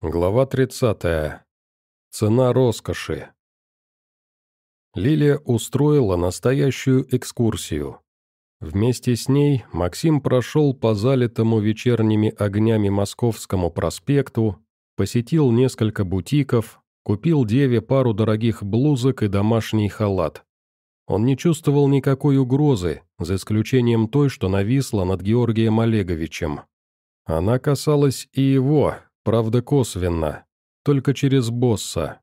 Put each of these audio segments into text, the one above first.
Глава 30. Цена роскоши. Лилия устроила настоящую экскурсию. Вместе с ней Максим прошел по залитому вечерними огнями Московскому проспекту, посетил несколько бутиков, купил Деве пару дорогих блузок и домашний халат. Он не чувствовал никакой угрозы, за исключением той, что нависла над Георгием Олеговичем. Она касалась и его, правда косвенно, только через босса.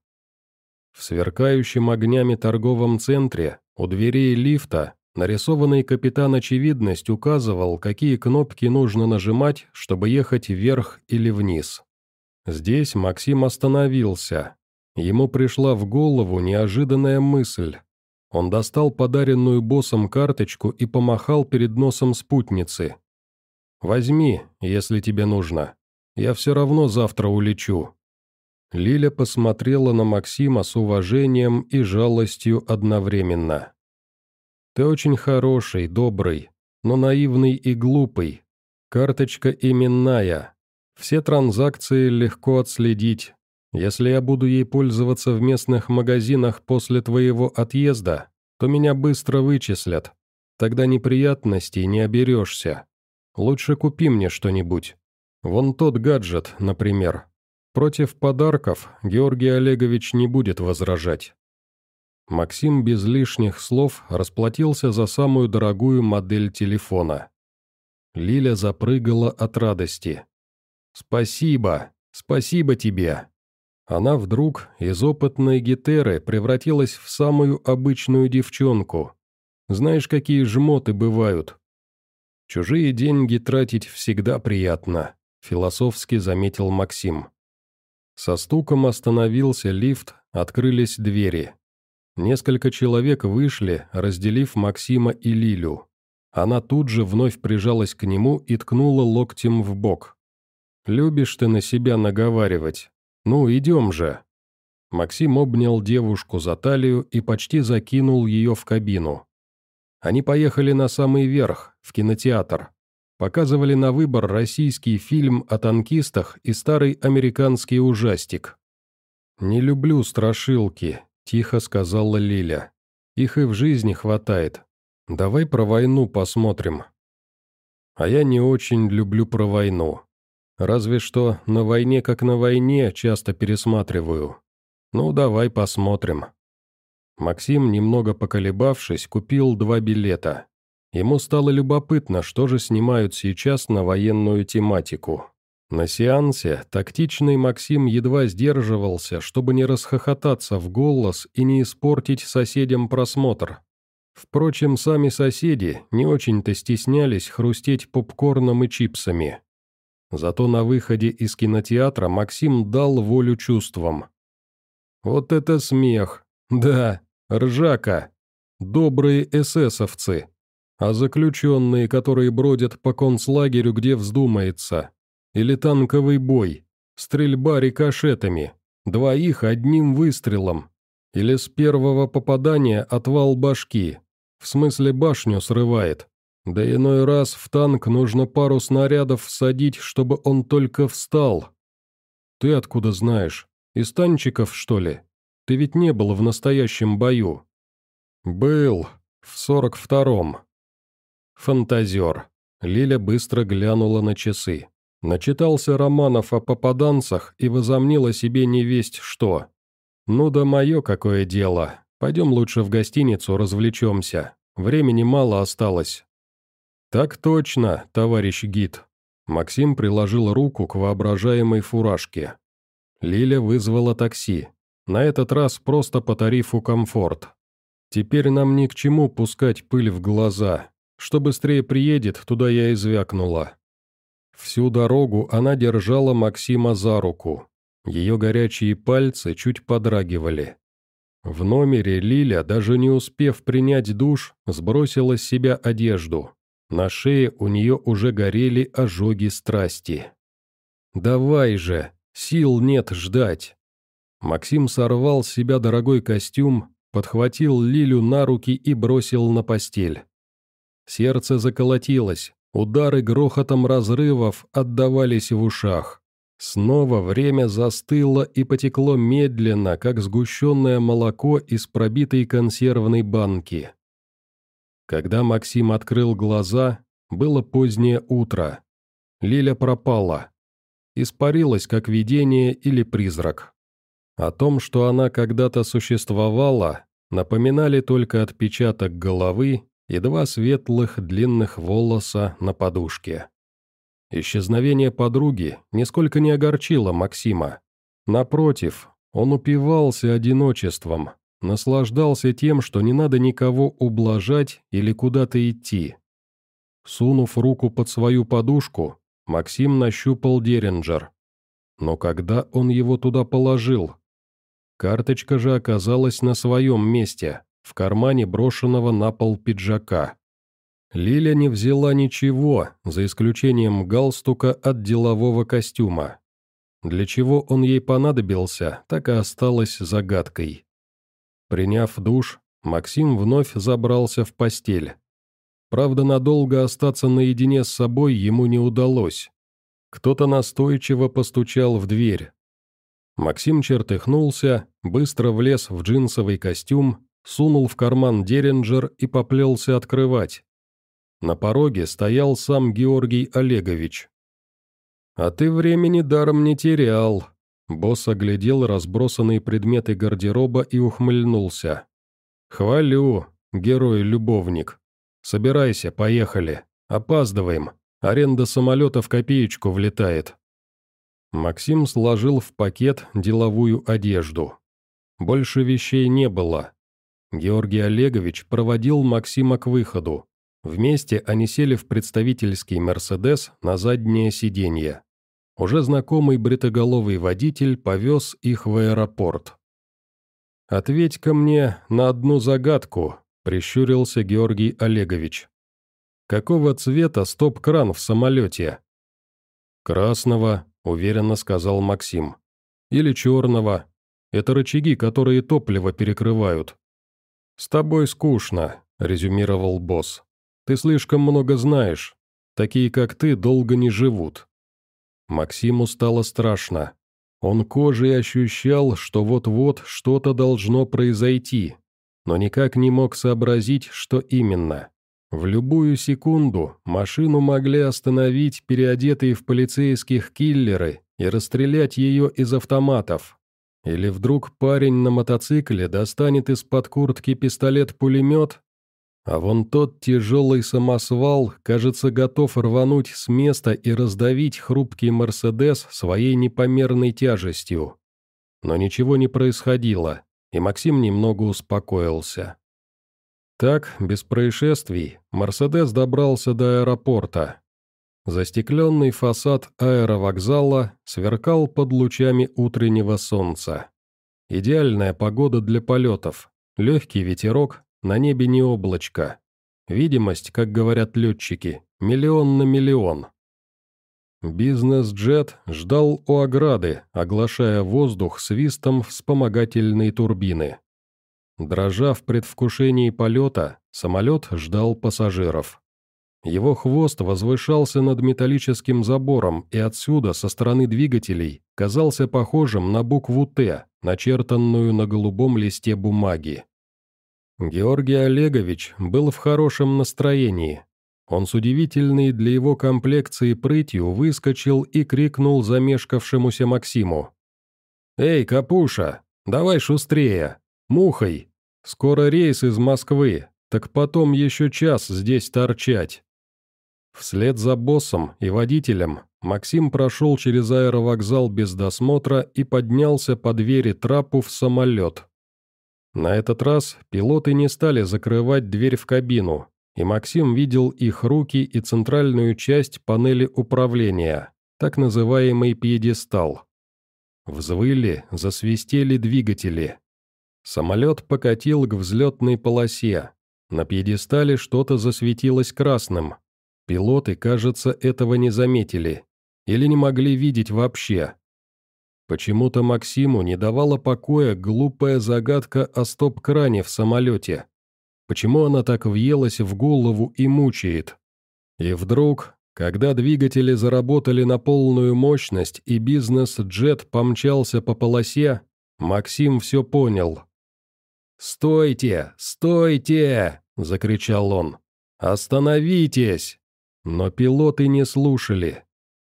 В сверкающем огнями торговом центре, у дверей лифта, нарисованный капитан очевидность указывал, какие кнопки нужно нажимать, чтобы ехать вверх или вниз. Здесь Максим остановился. Ему пришла в голову неожиданная мысль. Он достал подаренную боссом карточку и помахал перед носом спутницы. «Возьми, если тебе нужно. Я все равно завтра улечу». Лиля посмотрела на Максима с уважением и жалостью одновременно. «Ты очень хороший, добрый, но наивный и глупый. Карточка именная. Все транзакции легко отследить. Если я буду ей пользоваться в местных магазинах после твоего отъезда, то меня быстро вычислят. Тогда неприятностей не оберешься. Лучше купи мне что-нибудь. Вон тот гаджет, например. Против подарков Георгий Олегович не будет возражать. Максим без лишних слов расплатился за самую дорогую модель телефона. Лиля запрыгала от радости. «Спасибо! Спасибо тебе!» Она вдруг из опытной гетеры превратилась в самую обычную девчонку. Знаешь, какие жмоты бывают? Чужие деньги тратить всегда приятно философски заметил Максим. Со стуком остановился лифт, открылись двери. Несколько человек вышли, разделив Максима и Лилю. Она тут же вновь прижалась к нему и ткнула локтем в бок. «Любишь ты на себя наговаривать. Ну, идем же». Максим обнял девушку за талию и почти закинул ее в кабину. Они поехали на самый верх, в кинотеатр показывали на выбор российский фильм о танкистах и старый американский ужастик. «Не люблю страшилки», – тихо сказала Лиля. «Их и в жизни хватает. Давай про войну посмотрим». А я не очень люблю про войну. Разве что на войне как на войне часто пересматриваю. Ну, давай посмотрим. Максим, немного поколебавшись, купил два билета. Ему стало любопытно, что же снимают сейчас на военную тематику. На сеансе тактичный Максим едва сдерживался, чтобы не расхохотаться в голос и не испортить соседям просмотр. Впрочем, сами соседи не очень-то стеснялись хрустеть попкорном и чипсами. Зато на выходе из кинотеатра Максим дал волю чувствам. «Вот это смех! Да, ржака! Добрые эсэсовцы!» А заключенные, которые бродят по концлагерю, где вздумается. Или танковый бой, стрельба рикошетами, двоих одним выстрелом. Или с первого попадания отвал башки, в смысле башню срывает. Да иной раз в танк нужно пару снарядов всадить, чтобы он только встал. Ты откуда знаешь? Из танчиков, что ли? Ты ведь не был в настоящем бою. Был, в сорок втором. Фантазер. Лиля быстро глянула на часы. Начитался романов о попаданцах и возомнила себе невесть что. «Ну да мое какое дело. Пойдем лучше в гостиницу развлечемся. Времени мало осталось». «Так точно, товарищ гид». Максим приложил руку к воображаемой фуражке. Лиля вызвала такси. На этот раз просто по тарифу комфорт. Теперь нам ни к чему пускать пыль в глаза. Что быстрее приедет, туда я и звякнула. Всю дорогу она держала Максима за руку. Ее горячие пальцы чуть подрагивали. В номере Лиля, даже не успев принять душ, сбросила с себя одежду. На шее у нее уже горели ожоги страсти. «Давай же! Сил нет ждать!» Максим сорвал с себя дорогой костюм, подхватил Лилю на руки и бросил на постель. Сердце заколотилось, удары грохотом разрывов отдавались в ушах. Снова время застыло и потекло медленно, как сгущенное молоко из пробитой консервной банки. Когда Максим открыл глаза, было позднее утро. Лиля пропала. Испарилась, как видение или призрак. О том, что она когда-то существовала, напоминали только отпечаток головы и два светлых длинных волоса на подушке. Исчезновение подруги нисколько не огорчило Максима. Напротив, он упивался одиночеством, наслаждался тем, что не надо никого ублажать или куда-то идти. Сунув руку под свою подушку, Максим нащупал Деренджер. Но когда он его туда положил? Карточка же оказалась на своем месте, в кармане брошенного на пол пиджака. Лиля не взяла ничего, за исключением галстука от делового костюма. Для чего он ей понадобился, так и осталось загадкой. Приняв душ, Максим вновь забрался в постель. Правда, надолго остаться наедине с собой ему не удалось. Кто-то настойчиво постучал в дверь. Максим чертыхнулся, быстро влез в джинсовый костюм, сунул в карман Деренджер и поплелся открывать. На пороге стоял сам Георгий Олегович. «А ты времени даром не терял», — босс оглядел разбросанные предметы гардероба и ухмыльнулся. «Хвалю, герой-любовник». «Собирайся, поехали. Опаздываем. Аренда самолета в копеечку влетает». Максим сложил в пакет деловую одежду. Больше вещей не было. Георгий Олегович проводил Максима к выходу. Вместе они сели в представительский «Мерседес» на заднее сиденье. Уже знакомый бритоголовый водитель повез их в аэропорт. «Ответь-ка мне на одну загадку», Прищурился Георгий Олегович. «Какого цвета стоп-кран в самолете?» «Красного», — уверенно сказал Максим. «Или черного. Это рычаги, которые топливо перекрывают». «С тобой скучно», — резюмировал босс. «Ты слишком много знаешь. Такие, как ты, долго не живут». Максиму стало страшно. Он кожей ощущал, что вот-вот что-то должно произойти, но никак не мог сообразить, что именно. В любую секунду машину могли остановить переодетые в полицейских киллеры и расстрелять ее из автоматов. Или вдруг парень на мотоцикле достанет из-под куртки пистолет-пулемет, а вон тот тяжелый самосвал, кажется, готов рвануть с места и раздавить хрупкий «Мерседес» своей непомерной тяжестью. Но ничего не происходило и Максим немного успокоился. Так, без происшествий, Мерседес добрался до аэропорта. Застекленный фасад аэровокзала сверкал под лучами утреннего солнца. Идеальная погода для полетов, легкий ветерок, на небе не облачко. Видимость, как говорят летчики, миллион на миллион. Бизнес-джет ждал у ограды, оглашая воздух свистом вспомогательной турбины. Дрожа в предвкушении полета, самолет ждал пассажиров. Его хвост возвышался над металлическим забором и отсюда, со стороны двигателей, казался похожим на букву «Т», начертанную на голубом листе бумаги. Георгий Олегович был в хорошем настроении, он с удивительной для его комплекции прытью выскочил и крикнул замешкавшемуся Максиму. «Эй, Капуша, давай шустрее! Мухой! Скоро рейс из Москвы, так потом еще час здесь торчать!» Вслед за боссом и водителем Максим прошел через аэровокзал без досмотра и поднялся по двери трапу в самолет. На этот раз пилоты не стали закрывать дверь в кабину, и Максим видел их руки и центральную часть панели управления, так называемый пьедестал. Взвыли, засвистели двигатели. Самолет покатил к взлетной полосе. На пьедестале что-то засветилось красным. Пилоты, кажется, этого не заметили. Или не могли видеть вообще. Почему-то Максиму не давала покоя глупая загадка о стоп-кране в самолете. Почему она так въелась в голову и мучает? И вдруг Когда двигатели заработали на полную мощность и бизнес-джет помчался по полосе, Максим все понял. «Стойте! Стойте!» – закричал он. «Остановитесь!» Но пилоты не слушали.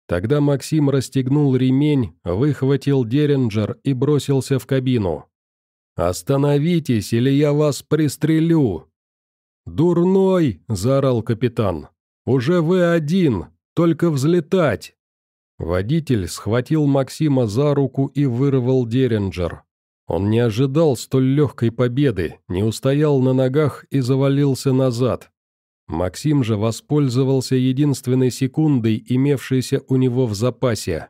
Тогда Максим расстегнул ремень, выхватил Деренджер и бросился в кабину. «Остановитесь, или я вас пристрелю!» «Дурной!» – заорал капитан. «Уже вы один, только взлетать!» Водитель схватил Максима за руку и вырвал Деренджер. Он не ожидал столь легкой победы, не устоял на ногах и завалился назад. Максим же воспользовался единственной секундой, имевшейся у него в запасе.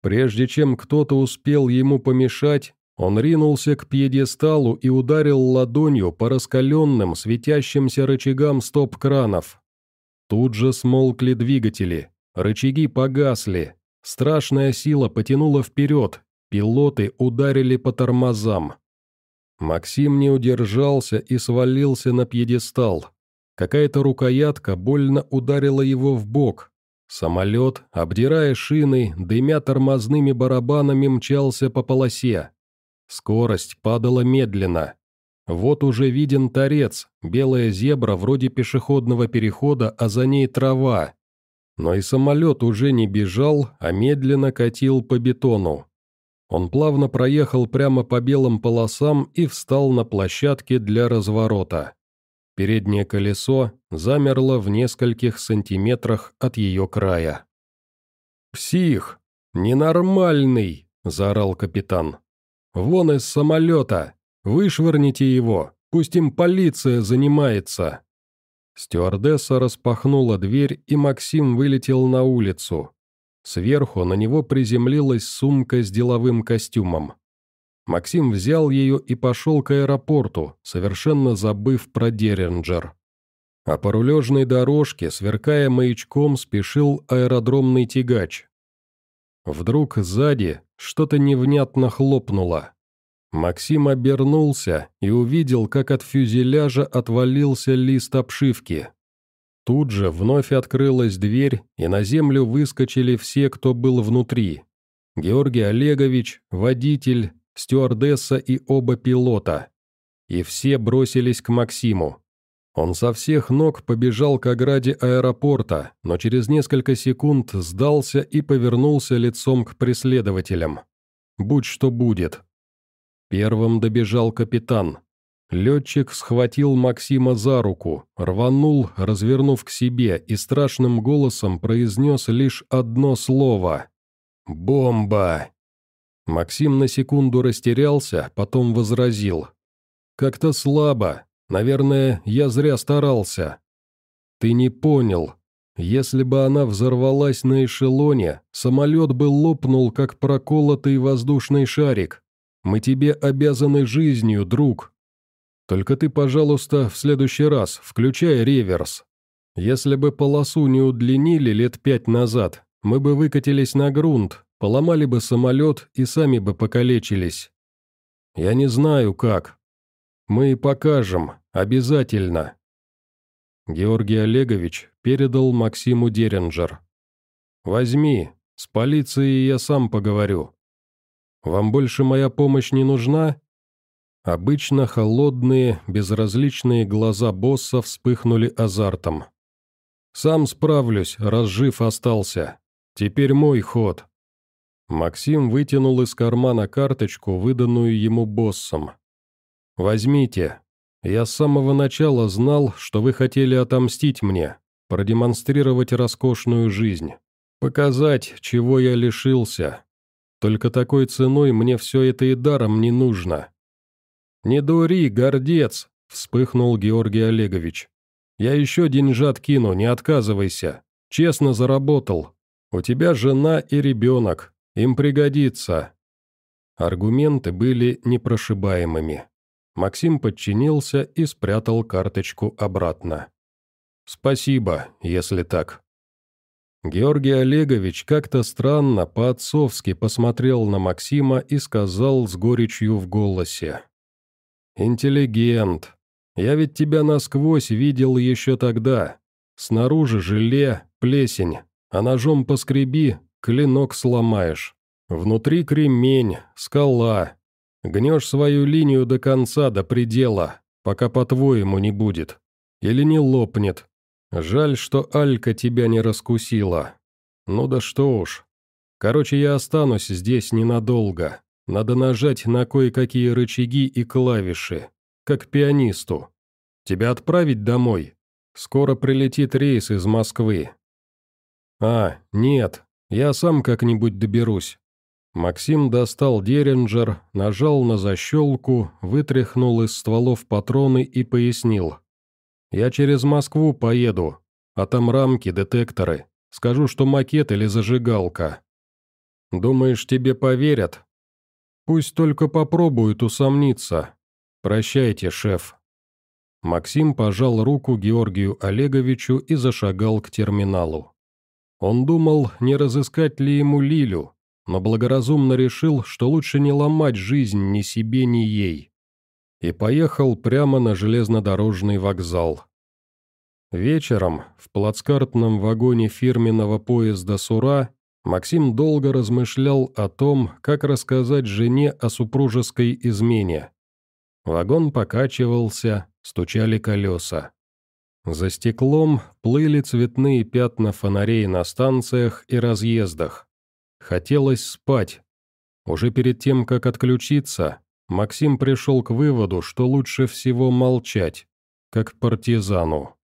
Прежде чем кто-то успел ему помешать, он ринулся к пьедесталу и ударил ладонью по раскаленным, светящимся рычагам стоп-кранов. Тут же смолкли двигатели, рычаги погасли, страшная сила потянула вперед, Пилоты ударили по тормозам. Максим не удержался и свалился на пьедестал. Какая-то рукоятка больно ударила его в бок. Самолет, обдирая шины, дымя тормозными барабанами, мчался по полосе. Скорость падала медленно. Вот уже виден торец, белая зебра вроде пешеходного перехода, а за ней трава. Но и самолет уже не бежал, а медленно катил по бетону. Он плавно проехал прямо по белым полосам и встал на площадке для разворота. Переднее колесо замерло в нескольких сантиметрах от ее края. «Псих! Ненормальный!» – заорал капитан. «Вон из самолета! Вышвырните его! Пусть им полиция занимается!» Стюардесса распахнула дверь, и Максим вылетел на улицу. Сверху на него приземлилась сумка с деловым костюмом. Максим взял ее и пошел к аэропорту, совершенно забыв про Деренджер. А по рулежной дорожке, сверкая маячком, спешил аэродромный тягач. Вдруг сзади что-то невнятно хлопнуло. Максим обернулся и увидел, как от фюзеляжа отвалился лист обшивки. Тут же вновь открылась дверь, и на землю выскочили все, кто был внутри. Георгий Олегович, водитель, стюардесса и оба пилота. И все бросились к Максиму. Он со всех ног побежал к ограде аэропорта, но через несколько секунд сдался и повернулся лицом к преследователям. Будь что будет. Первым добежал капитан. Летчик схватил Максима за руку, рванул, развернув к себе, и страшным голосом произнес лишь одно слово «Бомба!». Максим на секунду растерялся, потом возразил. «Как-то слабо. Наверное, я зря старался». «Ты не понял. Если бы она взорвалась на эшелоне, самолет бы лопнул, как проколотый воздушный шарик. Мы тебе обязаны жизнью, друг, только ты, пожалуйста, в следующий раз включай реверс. Если бы полосу не удлинили лет пять назад, мы бы выкатились на грунт, поломали бы самолет и сами бы покалечились. Я не знаю, как. Мы покажем, обязательно. Георгий Олегович передал Максиму Деренджер. «Возьми, с полицией я сам поговорю. Вам больше моя помощь не нужна?» Обычно холодные, безразличные глаза босса вспыхнули азартом. «Сам справлюсь, раз жив остался. Теперь мой ход». Максим вытянул из кармана карточку, выданную ему боссом. «Возьмите. Я с самого начала знал, что вы хотели отомстить мне, продемонстрировать роскошную жизнь, показать, чего я лишился. Только такой ценой мне все это и даром не нужно. «Не дури, гордец!» – вспыхнул Георгий Олегович. «Я еще деньжат кину, не отказывайся. Честно заработал. У тебя жена и ребенок. Им пригодится». Аргументы были непрошибаемыми. Максим подчинился и спрятал карточку обратно. «Спасибо, если так». Георгий Олегович как-то странно, по-отцовски посмотрел на Максима и сказал с горечью в голосе. «Интеллигент. Я ведь тебя насквозь видел еще тогда. Снаружи желе, плесень, а ножом поскреби, клинок сломаешь. Внутри кремень, скала. Гнешь свою линию до конца, до предела, пока по-твоему не будет. Или не лопнет. Жаль, что Алька тебя не раскусила. Ну да что уж. Короче, я останусь здесь ненадолго. Надо нажать на кое-какие рычаги и клавиши, как пианисту. Тебя отправить домой? Скоро прилетит рейс из Москвы. А, нет, я сам как-нибудь доберусь. Максим достал Деринджер, нажал на защелку, вытряхнул из стволов патроны и пояснил. «Я через Москву поеду, а там рамки, детекторы. Скажу, что макет или зажигалка. Думаешь, тебе поверят? Пусть только попробуют усомниться. Прощайте, шеф». Максим пожал руку Георгию Олеговичу и зашагал к терминалу. Он думал, не разыскать ли ему Лилю, но благоразумно решил, что лучше не ломать жизнь ни себе, ни ей. И поехал прямо на железнодорожный вокзал. Вечером в плацкартном вагоне фирменного поезда «Сура» Максим долго размышлял о том, как рассказать жене о супружеской измене. Вагон покачивался, стучали колеса. За стеклом плыли цветные пятна фонарей на станциях и разъездах. Хотелось спать. Уже перед тем, как отключиться, Максим пришел к выводу, что лучше всего молчать, как партизану.